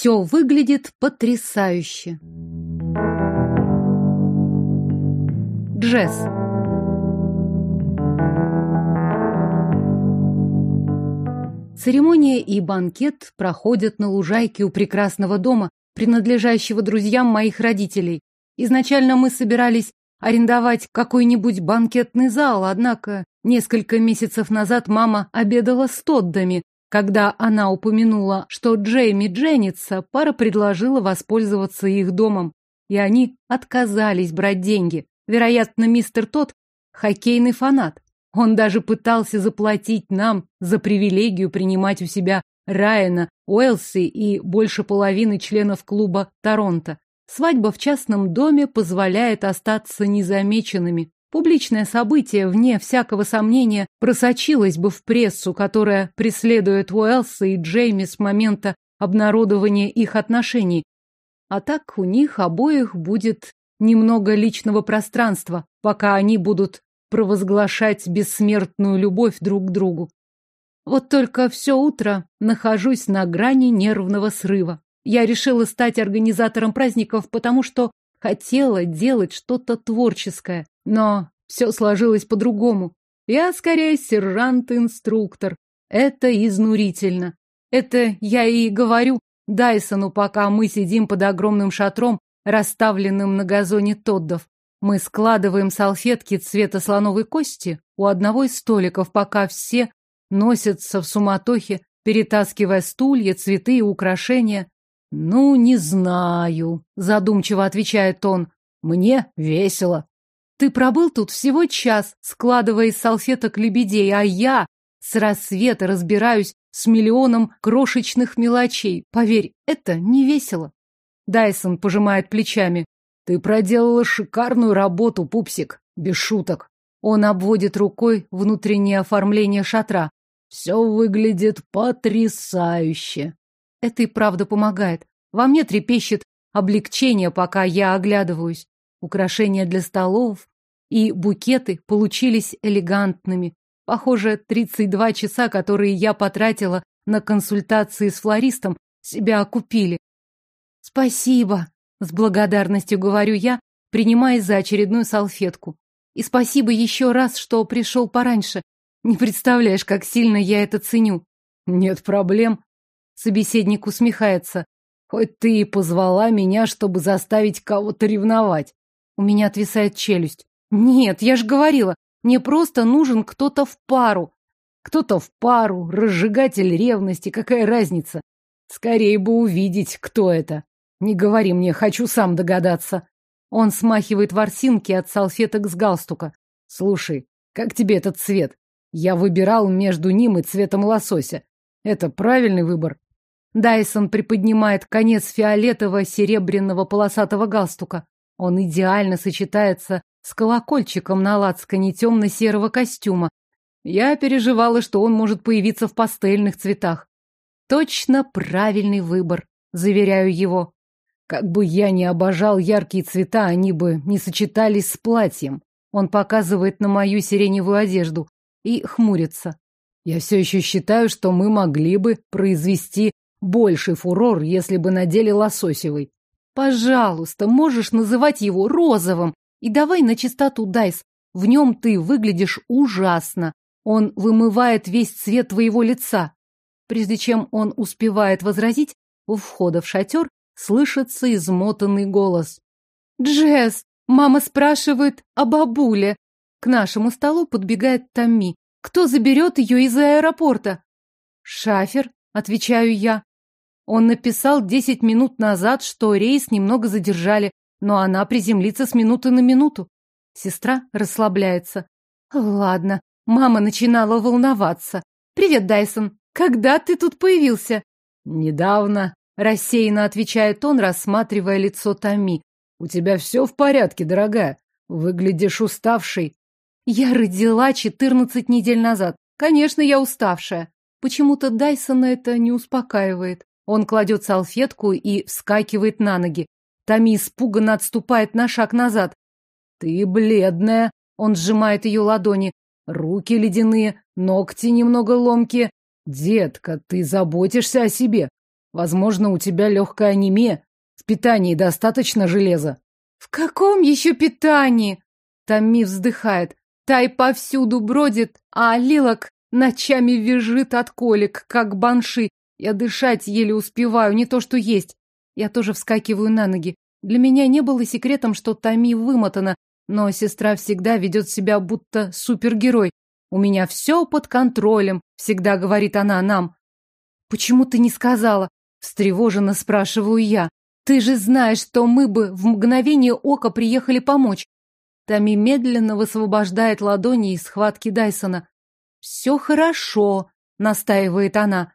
Все выглядит потрясающе. Джесс. Церемония и банкет проходят на лужайке у прекрасного дома, принадлежащего друзьям моих родителей. Изначально мы собирались арендовать какой-нибудь банкетный зал, однако несколько месяцев назад мама обедала с Тоддами. Когда она упомянула, что Джейми женится, пара предложила воспользоваться их домом, и они отказались брать деньги. Вероятно, мистер Тодд – хоккейный фанат. Он даже пытался заплатить нам за привилегию принимать у себя Райана, Уэлси и больше половины членов клуба Торонто. Свадьба в частном доме позволяет остаться незамеченными. Публичное событие, вне всякого сомнения, просочилось бы в прессу, которая преследует Уэлса и Джейми с момента обнародования их отношений. А так у них обоих будет немного личного пространства, пока они будут провозглашать бессмертную любовь друг к другу. Вот только все утро нахожусь на грани нервного срыва. Я решила стать организатором праздников, потому что хотела делать что-то творческое. Но все сложилось по-другому. Я скорее сержант-инструктор. Это изнурительно. Это я и говорю Дайсону, пока мы сидим под огромным шатром, расставленным на газоне Тоддов. Мы складываем салфетки цвета слоновой кости у одного из столиков, пока все носятся в суматохе, перетаскивая стулья, цветы и украшения. «Ну, не знаю», — задумчиво отвечает он. «Мне весело». «Ты пробыл тут всего час, складывая из салфеток лебедей, а я с рассвета разбираюсь с миллионом крошечных мелочей. Поверь, это не весело». Дайсон пожимает плечами. Ты проделала шикарную работу, пупсик. Без шуток. Он обводит рукой внутреннее оформление шатра. Все выглядит потрясающе. Это и правда помогает. Во мне трепещет облегчение, пока я оглядываюсь. Украшения для столов и букеты получились элегантными. Похоже, 32 часа, которые я потратила на консультации с флористом, себя окупили. Спасибо, с благодарностью говорю я, принимаясь за очередную салфетку. И спасибо еще раз, что пришел пораньше. Не представляешь, как сильно я это ценю. Нет проблем. Собеседник усмехается. Хоть ты и позвала меня, чтобы заставить кого-то ревновать. У меня отвисает челюсть. Нет, я же говорила, мне просто нужен кто-то в пару. Кто-то в пару, разжигатель ревности, какая разница? Скорее бы увидеть, кто это. Не говори мне, хочу сам догадаться. Он смахивает ворсинки от салфеток с галстука. Слушай, как тебе этот цвет? Я выбирал между ним и цветом лосося. Это правильный выбор. Дайсон приподнимает конец фиолетово-серебряного полосатого галстука. Он идеально сочетается с колокольчиком на лацкане темно-серого костюма. Я переживала, что он может появиться в пастельных цветах. Точно правильный выбор, заверяю его. Как бы я ни обожал яркие цвета, они бы не сочетались с платьем. Он показывает на мою сиреневую одежду и хмурится. Я все еще считаю, что мы могли бы произвести больший фурор, если бы надели лососевый. Пожалуйста, можешь называть его розовым. И давай на чистоту, Дайс. В нем ты выглядишь ужасно. Он вымывает весь цвет твоего лица. Прежде чем он успевает возразить, у входа в шатер слышится измотанный голос. «Джесс, мама спрашивает о бабуле». К нашему столу подбегает Томми. «Кто заберет ее из аэропорта?» «Шафер», — отвечаю я. Он написал десять минут назад, что рейс немного задержали, но она приземлится с минуты на минуту. Сестра расслабляется. Ладно, мама начинала волноваться. Привет, Дайсон. Когда ты тут появился? Недавно, Рассеянно отвечает он, рассматривая лицо Томи. У тебя все в порядке, дорогая. Выглядишь уставшей. Я родила четырнадцать недель назад. Конечно, я уставшая. Почему-то Дайсона это не успокаивает. Он кладет салфетку и вскакивает на ноги. Томи испуганно отступает на шаг назад. Ты бледная. Он сжимает ее ладони. Руки ледяные, ногти немного ломкие. Детка, ты заботишься о себе. Возможно, у тебя легкая анемия. В питании достаточно железа. В каком еще питании? Томми вздыхает. Тай повсюду бродит, а Лилок ночами визжит от колик, как банши. Я дышать еле успеваю, не то что есть. Я тоже вскакиваю на ноги. Для меня не было секретом, что Тами вымотана, но сестра всегда ведет себя будто супергерой. У меня все под контролем, всегда говорит она нам. Почему ты не сказала? Встревоженно спрашиваю я. Ты же знаешь, что мы бы в мгновение ока приехали помочь. Тами медленно высвобождает ладони из схватки Дайсона. Все хорошо, настаивает она.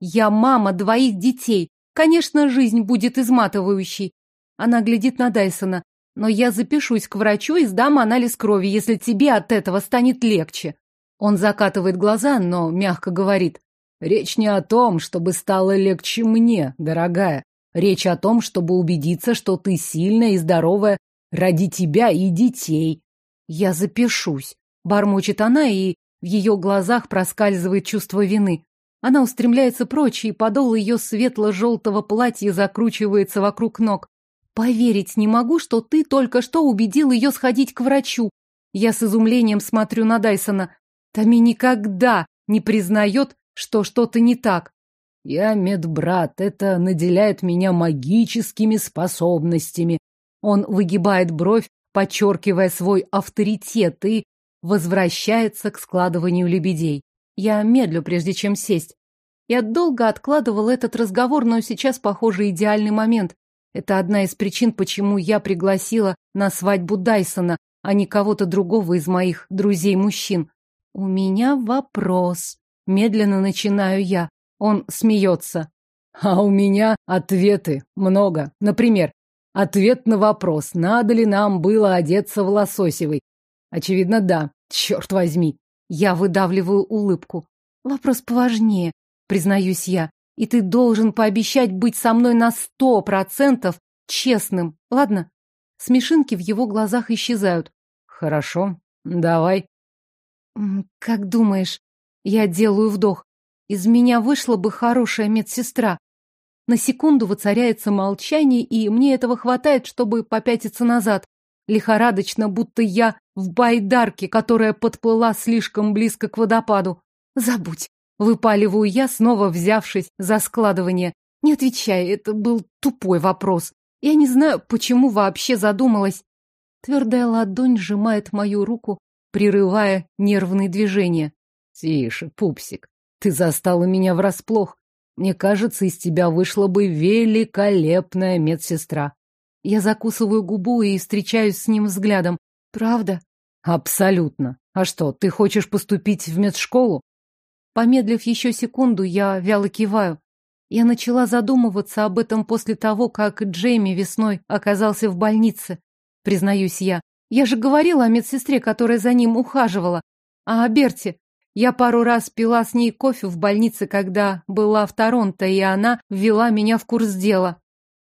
Я мама двоих детей. Конечно, жизнь будет изматывающей. Она глядит на Дайсона. Но я запишусь к врачу и сдам анализ крови, если тебе от этого станет легче. Он закатывает глаза, но мягко говорит. Речь не о том, чтобы стало легче мне, дорогая. Речь о том, чтобы убедиться, что ты сильная и здоровая ради тебя и детей. Я запишусь. Бормочет она, и в ее глазах проскальзывает чувство вины. Она устремляется прочь, и подол ее светло-желтого платья закручивается вокруг ног. Поверить не могу, что ты только что убедил ее сходить к врачу. Я с изумлением смотрю на Дайсона. Тами никогда не признает, что что-то не так. Я медбрат, это наделяет меня магическими способностями. Он выгибает бровь, подчеркивая свой авторитет и возвращается к складыванию лебедей. Я медлю, прежде чем сесть. Я долго откладывал этот разговор, но сейчас, похоже, идеальный момент. Это одна из причин, почему я пригласила на свадьбу Дайсона, а не кого-то другого из моих друзей-мужчин. У меня вопрос. Медленно начинаю я. Он смеется. А у меня ответы много. Например, ответ на вопрос, надо ли нам было одеться в лососевый. Очевидно, да. Черт возьми. Я выдавливаю улыбку. Вопрос поважнее, признаюсь я. И ты должен пообещать быть со мной на сто процентов честным, ладно? Смешинки в его глазах исчезают. Хорошо, давай. Как думаешь, я делаю вдох. Из меня вышла бы хорошая медсестра. На секунду воцаряется молчание, и мне этого хватает, чтобы попятиться назад. Лихорадочно, будто я в байдарке, которая подплыла слишком близко к водопаду. Забудь. Выпаливаю я, снова взявшись за складывание. Не отвечай, это был тупой вопрос. Я не знаю, почему вообще задумалась. Твердая ладонь сжимает мою руку, прерывая нервные движения. Тише, пупсик, ты застала меня врасплох. Мне кажется, из тебя вышла бы великолепная медсестра. Я закусываю губу и встречаюсь с ним взглядом. Правда? Абсолютно. А что, ты хочешь поступить в медшколу? Помедлив еще секунду, я вяло киваю. Я начала задумываться об этом после того, как Джейми весной оказался в больнице. Признаюсь я. Я же говорила о медсестре, которая за ним ухаживала. А о Берте. Я пару раз пила с ней кофе в больнице, когда была в Торонто, и она ввела меня в курс дела.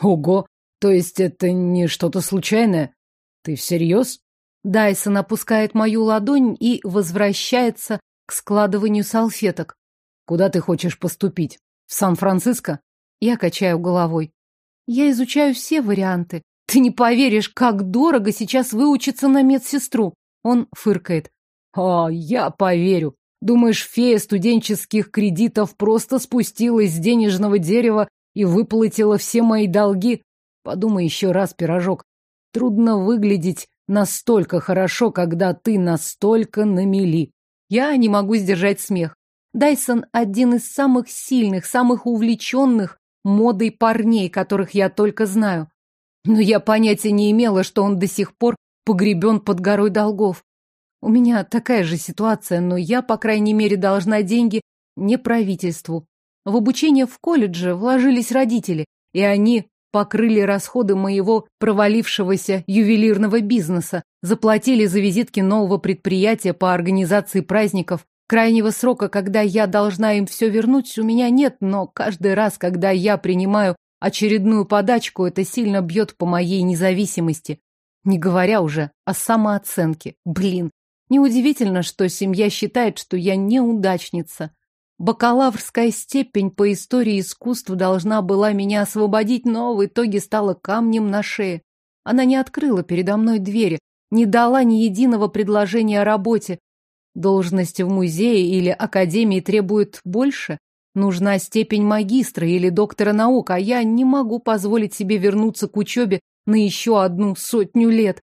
Ого! То есть это не что-то случайное? Ты всерьез? Дайсон опускает мою ладонь и возвращается к складыванию салфеток. Куда ты хочешь поступить? В Сан-Франциско? Я качаю головой. Я изучаю все варианты. Ты не поверишь, как дорого сейчас выучиться на медсестру. Он фыркает. О, я поверю. Думаешь, фея студенческих кредитов просто спустилась с денежного дерева и выплатила все мои долги? Подумай еще раз, пирожок. Трудно выглядеть настолько хорошо, когда ты настолько на мели. Я не могу сдержать смех. Дайсон один из самых сильных, самых увлеченных модой парней, которых я только знаю. Но я понятия не имела, что он до сих пор погребен под горой долгов. У меня такая же ситуация, но я, по крайней мере, должна деньги не правительству. В обучение в колледже вложились родители, и они покрыли расходы моего провалившегося ювелирного бизнеса, заплатили за визитки нового предприятия по организации праздников. Крайнего срока, когда я должна им все вернуть, у меня нет, но каждый раз, когда я принимаю очередную подачку, это сильно бьет по моей независимости. Не говоря уже о самооценке. Блин, неудивительно, что семья считает, что я неудачница. Бакалаврская степень по истории искусств должна была меня освободить, но в итоге стала камнем на шее. Она не открыла передо мной двери, не дала ни единого предложения о работе. Должность в музее или академии требует больше. Нужна степень магистра или доктора наук, а я не могу позволить себе вернуться к учебе на еще одну сотню лет.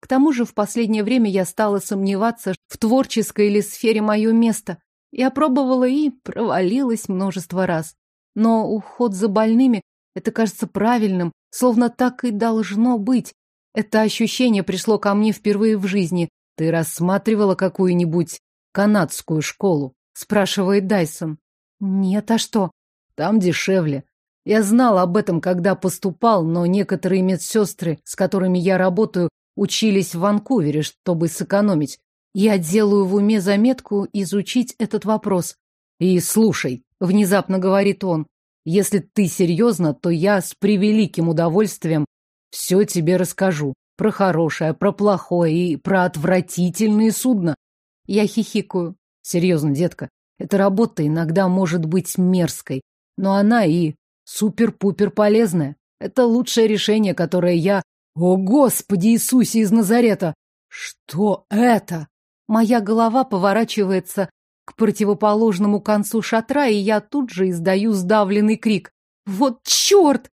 К тому же в последнее время я стала сомневаться, в творческой или сфере мое место. Я пробовала и провалилась множество раз. Но уход за больными — это кажется правильным, словно так и должно быть. Это ощущение пришло ко мне впервые в жизни. Ты рассматривала какую-нибудь канадскую школу? Спрашивает Дайсон. Нет, а что? Там дешевле. Я знал об этом, когда поступал, но некоторые медсестры, с которыми я работаю, учились в Ванкувере, чтобы сэкономить. Я делаю в уме заметку изучить этот вопрос. И слушай, внезапно говорит он, если ты серьезно, то я с превеликим удовольствием все тебе расскажу. Про хорошее, про плохое и про отвратительные судна. Я хихикаю. Серьезно, детка, эта работа иногда может быть мерзкой, но она и супер-пупер полезная. Это лучшее решение, которое я... О, Господи Иисусе из Назарета! Что это? Моя голова поворачивается к противоположному концу шатра, и я тут же издаю сдавленный крик. Вот черт!